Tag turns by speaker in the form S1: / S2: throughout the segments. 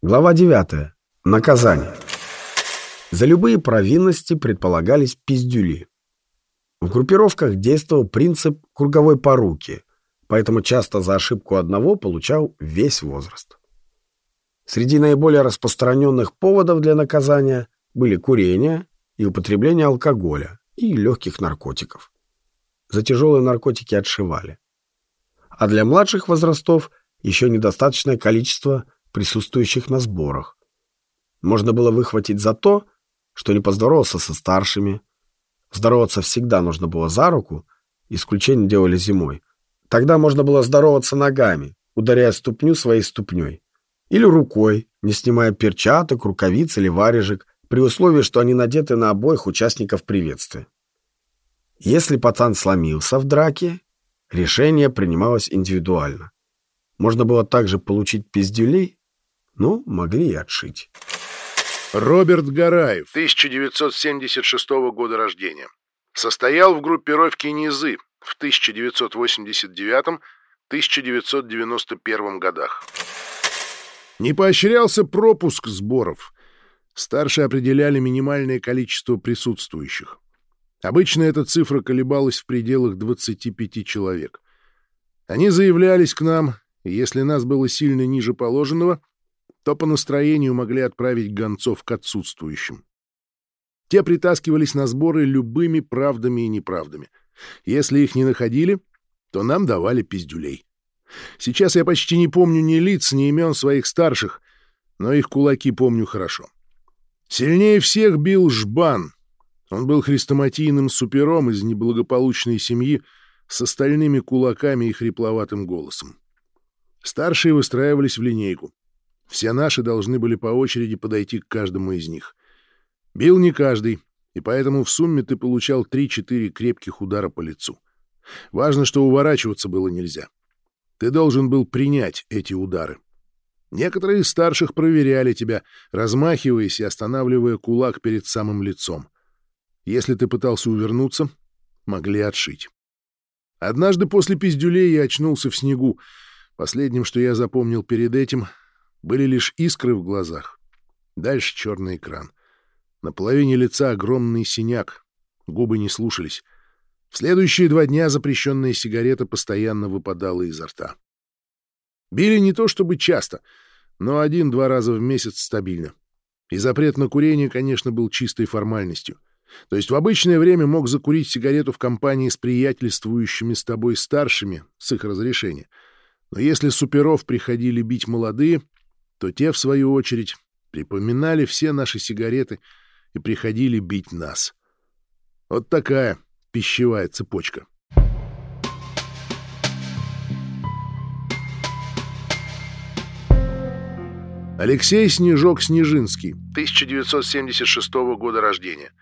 S1: Глава 9. Наказание. За любые провинности предполагались пиздюли. В группировках действовал принцип круговой поруки, поэтому часто за ошибку одного получал весь возраст. Среди наиболее распространенных поводов для наказания были курение и употребление алкоголя и легких наркотиков. За тяжелые наркотики отшивали. А для младших возрастов еще недостаточное количество – присутствующих на сборах. Можно было выхватить за то, что не поздоровался со старшими. Здороваться всегда нужно было за руку, исключение делали зимой. Тогда можно было здороваться ногами, ударяя ступню своей ступней. Или рукой, не снимая перчаток, рукавиц или варежек, при условии, что они надеты на обоих участников приветствия. Если пацан сломился в драке, решение принималось индивидуально. Можно было также получить пиздюлей ну, могли и отшить.
S2: Роберт Гараев, 1976 года рождения. Состоял в группировке «Низы» в 1989-1991 годах. Не поощрялся пропуск сборов. Старшие определяли минимальное количество присутствующих. Обычно эта цифра колебалась в пределах 25 человек. Они заявлялись к нам, и если нас было сильно ниже положенного, то по настроению могли отправить гонцов к отсутствующим. Те притаскивались на сборы любыми правдами и неправдами. Если их не находили, то нам давали пиздюлей. Сейчас я почти не помню ни лиц, ни имен своих старших, но их кулаки помню хорошо. Сильнее всех бил Жбан. Он был хрестоматийным супером из неблагополучной семьи с остальными кулаками и хрипловатым голосом. Старшие выстраивались в линейку. Все наши должны были по очереди подойти к каждому из них. Бил не каждый, и поэтому в сумме ты получал 3-4 крепких удара по лицу. Важно, что уворачиваться было нельзя. Ты должен был принять эти удары. Некоторые из старших проверяли тебя, размахиваясь и останавливая кулак перед самым лицом. Если ты пытался увернуться, могли отшить. Однажды после пиздюлей я очнулся в снегу. Последним, что я запомнил перед этим, были лишь искры в глазах. Дальше черный экран. На половине лица огромный синяк. Губы не слушались. В следующие два дня запрещенная сигарета постоянно выпадала изо рта. Били не то чтобы часто, но один-два раза в месяц стабильно. И запрет на курение, конечно, был чистой формальностью. То есть в обычное время мог закурить сигарету в компании с приятельствующими с тобой старшими, с их разрешения. Но если суперов приходили бить молодые, то те, в свою очередь, припоминали все наши сигареты и приходили бить нас. Вот такая пищевая цепочка. Алексей Снежок-Снежинский, 1976 года рождения.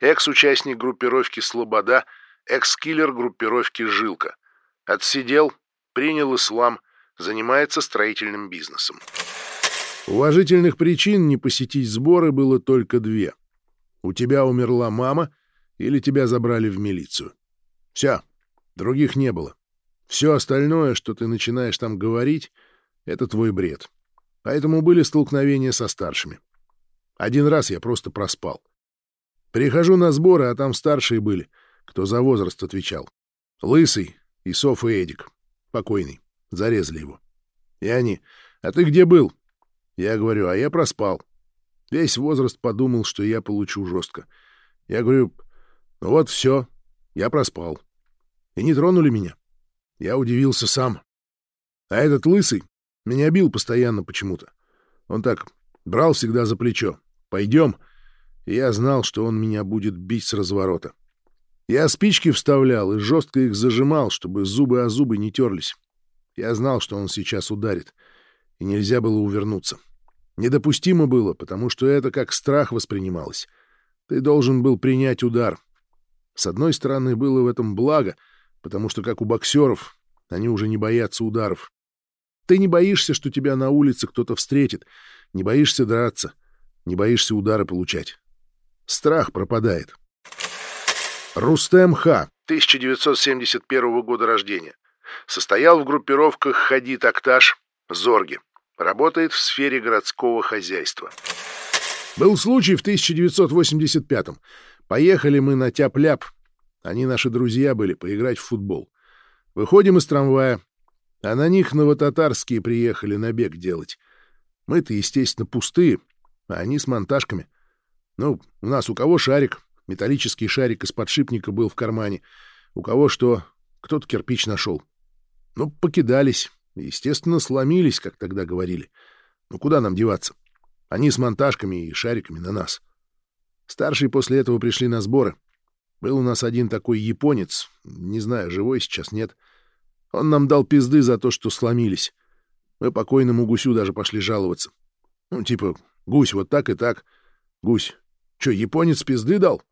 S2: Экс-участник группировки «Слобода», экс-киллер группировки «Жилка». Отсидел, принял ислам, занимается строительным бизнесом. Уважительных причин не посетить сборы было только две. У тебя умерла мама или тебя забрали в милицию. Все, других не было. Все остальное, что ты начинаешь там говорить, — это твой бред. Поэтому были столкновения со старшими. Один раз я просто проспал. Прихожу на сборы, а там старшие были, кто за возраст отвечал. Лысый, Исоф и Эдик. Покойный. Зарезали его. И они. «А ты где был?» Я говорю, а я проспал. Весь возраст подумал, что я получу жестко. Я говорю, ну вот все, я проспал. И не тронули меня. Я удивился сам. А этот лысый меня бил постоянно почему-то. Он так брал всегда за плечо. «Пойдем». И я знал, что он меня будет бить с разворота. Я спички вставлял и жестко их зажимал, чтобы зубы о зубы не терлись. Я знал, что он сейчас ударит и нельзя было увернуться. Недопустимо было, потому что это как страх воспринималось. Ты должен был принять удар. С одной стороны, было в этом благо, потому что, как у боксеров, они уже не боятся ударов. Ты не боишься, что тебя на улице кто-то встретит, не боишься драться, не боишься удары получать. Страх пропадает. Рустем Ха, 1971 года рождения. Состоял в группировках «Хади Такташ», «Зорги». Работает в сфере городского хозяйства. Был случай в 1985-м. Поехали мы на тяп-ляп. Они наши друзья были, поиграть в футбол. Выходим из трамвая, а на них новотатарские приехали набег делать. Мы-то, естественно, пустые, а они с монтажками. Ну, у нас у кого шарик, металлический шарик из подшипника был в кармане, у кого что, кто-то кирпич нашел. Ну, покидались, естественно, сломились, как тогда говорили. Ну, куда нам деваться? Они с монтажками и шариками на нас. Старшие после этого пришли на сборы. Был у нас один такой японец, не знаю, живой сейчас нет. Он нам дал пизды за то, что сломились. Мы покойному гусю даже пошли жаловаться. Ну, типа, гусь, вот так и так. Гусь. Чё, японец пизды дал?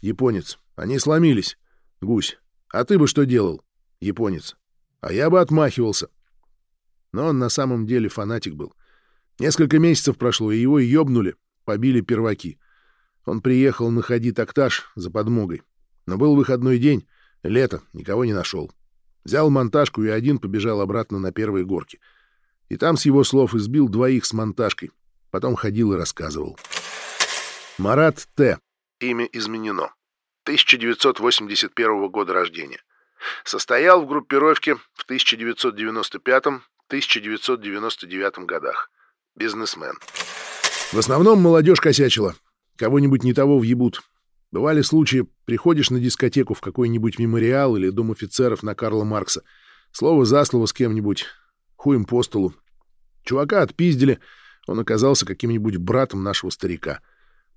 S2: Японец. Они сломились. Гусь. А ты бы что делал? Японец. А я бы отмахивался. Но он на самом деле фанатик был. Несколько месяцев прошло, и его ёбнули, побили перваки. Он приехал находить тактаж за подмогой. Но был выходной день, лето, никого не нашел. Взял монтажку и один побежал обратно на первые горки. И там, с его слов, избил двоих с монтажкой. Потом ходил и рассказывал. Марат Т. Имя изменено. 1981 года рождения. Состоял в группировке в 1995-1999 годах. Бизнесмен. В основном молодежь косячила. Кого-нибудь не того въебут. Бывали случаи, приходишь на дискотеку в какой-нибудь мемориал или дом офицеров на Карла Маркса. Слово за слово с кем-нибудь. Хуем по столу. Чувака отпиздили. Он оказался каким-нибудь братом нашего старика.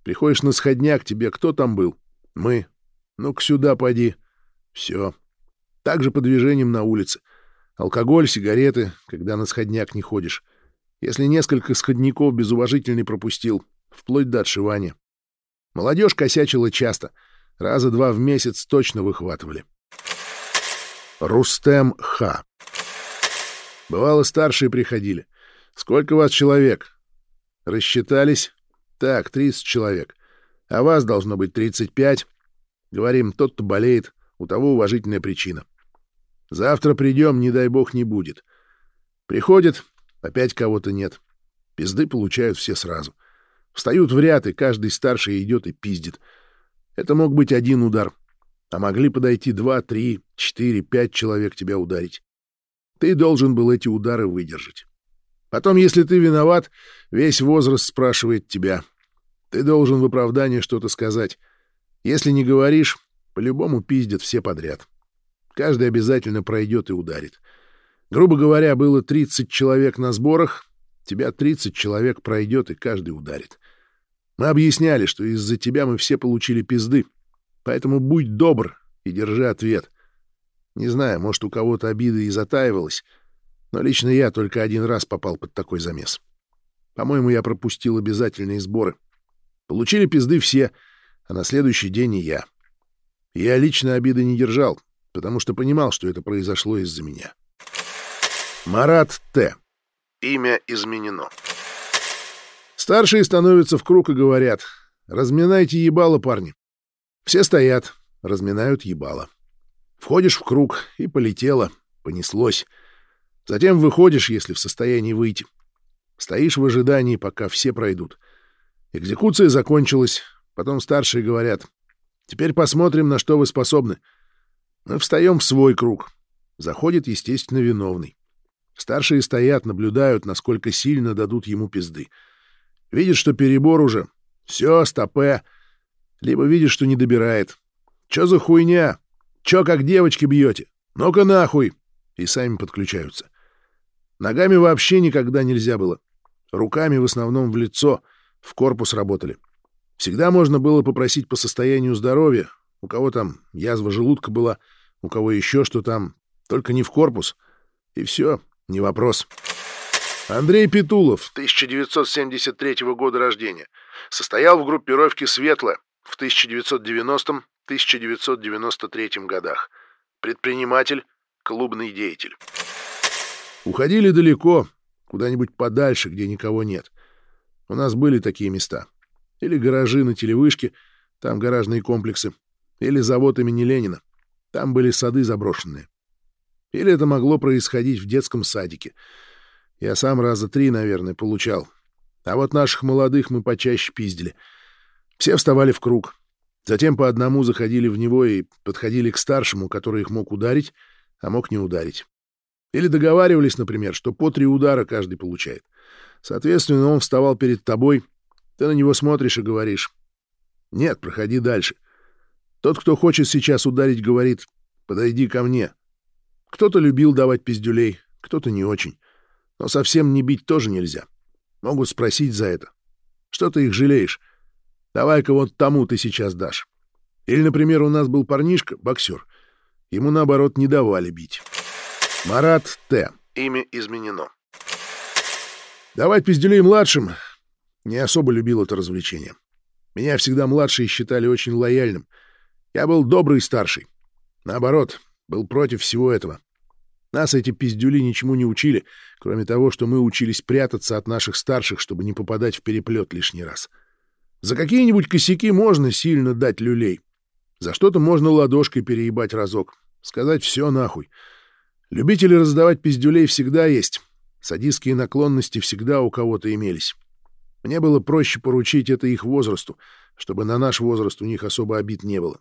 S2: Приходишь на сходняк, тебе кто там был? Мы. Ну-ка сюда поди. Все. Так же по движениям на улице. Алкоголь, сигареты, когда на сходняк не ходишь. Если несколько сходников безуважительный пропустил, вплоть до отшивания. Молодежь косячила часто. Раза два в месяц точно выхватывали. Рустем Х. Бывало, старшие приходили. Сколько вас человек? Рассчитались? Так, 30 человек. А вас должно быть 35. Говорим, тот-то болеет, у того уважительная причина. Завтра придем, не дай бог, не будет. Приходит, опять кого-то нет. Пизды получают все сразу. — Встают в ряд, и каждый старший идет и пиздит. Это мог быть один удар, а могли подойти два, три, четыре, пять человек тебя ударить. Ты должен был эти удары выдержать. Потом, если ты виноват, весь возраст спрашивает тебя. Ты должен в оправдание что-то сказать. Если не говоришь, по-любому пиздят все подряд. Каждый обязательно пройдет и ударит. Грубо говоря, было 30 человек на сборах, Тебя 30 человек пройдет, и каждый ударит. Мы объясняли, что из-за тебя мы все получили пизды. Поэтому будь добр и держи ответ. Не знаю, может, у кого-то обида и затаивалась, но лично я только один раз попал под такой замес. По-моему, я пропустил обязательные сборы. Получили пизды все, а на следующий день и я. Я лично обиды не держал, потому что понимал, что это произошло из-за меня. Марат Т. Имя изменено. Старшие становятся в круг и говорят «Разминайте ебало, парни». Все стоят, разминают ебало. Входишь в круг, и полетело, понеслось. Затем выходишь, если в состоянии выйти. Стоишь в ожидании, пока все пройдут. Экзекуция закончилась, потом старшие говорят «Теперь посмотрим, на что вы способны». Мы встаем в свой круг. Заходит, естественно, виновный. Старшие стоят, наблюдают, насколько сильно дадут ему пизды. Видят, что перебор уже. Все, стопе. Либо видят, что не добирает. Чё за хуйня? Чё как девочки бьете? Ну-ка нахуй! И сами подключаются. Ногами вообще никогда нельзя было. Руками в основном в лицо, в корпус работали. Всегда можно было попросить по состоянию здоровья. У кого там язва желудка была, у кого еще что там. Только не в корпус. И все. Не вопрос. Андрей Петулов, 1973 года рождения. Состоял в группировке «Светло» в 1990-1993 годах. Предприниматель, клубный деятель. Уходили далеко, куда-нибудь подальше, где никого нет. У нас были такие места. Или гаражи на телевышке, там гаражные комплексы. Или завод имени Ленина. Там были сады заброшенные. Или это могло происходить в детском садике. Я сам раза три, наверное, получал. А вот наших молодых мы почаще пиздили. Все вставали в круг. Затем по одному заходили в него и подходили к старшему, который их мог ударить, а мог не ударить. Или договаривались, например, что по три удара каждый получает. Соответственно, он вставал перед тобой, ты на него смотришь и говоришь «Нет, проходи дальше». Тот, кто хочет сейчас ударить, говорит «Подойди ко мне». Кто-то любил давать пиздюлей, кто-то не очень. Но совсем не бить тоже нельзя. Могут спросить за это. Что ты их жалеешь? Давай-ка вот тому ты сейчас дашь. Или, например, у нас был парнишка, боксер. Ему, наоборот, не давали бить. Марат Т. Имя изменено. Давать пиздюлей младшим не особо любил это развлечение. Меня всегда младшие считали очень лояльным. Я был добрый старший. Наоборот, был против всего этого. Нас эти пиздюли ничему не учили, кроме того, что мы учились прятаться от наших старших, чтобы не попадать в переплет лишний раз. За какие-нибудь косяки можно сильно дать люлей. За что-то можно ладошкой переебать разок. Сказать все нахуй. Любители раздавать пиздюлей всегда есть. Садистские наклонности всегда у кого-то имелись. Мне было проще поручить это их возрасту, чтобы на наш возраст у них особо обид не было.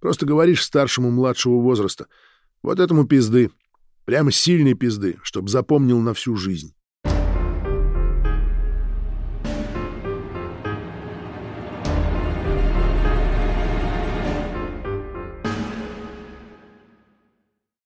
S2: Просто говоришь старшему младшего возраста. Вот этому пизды. Прямо сильной пизды, чтоб запомнил на всю жизнь.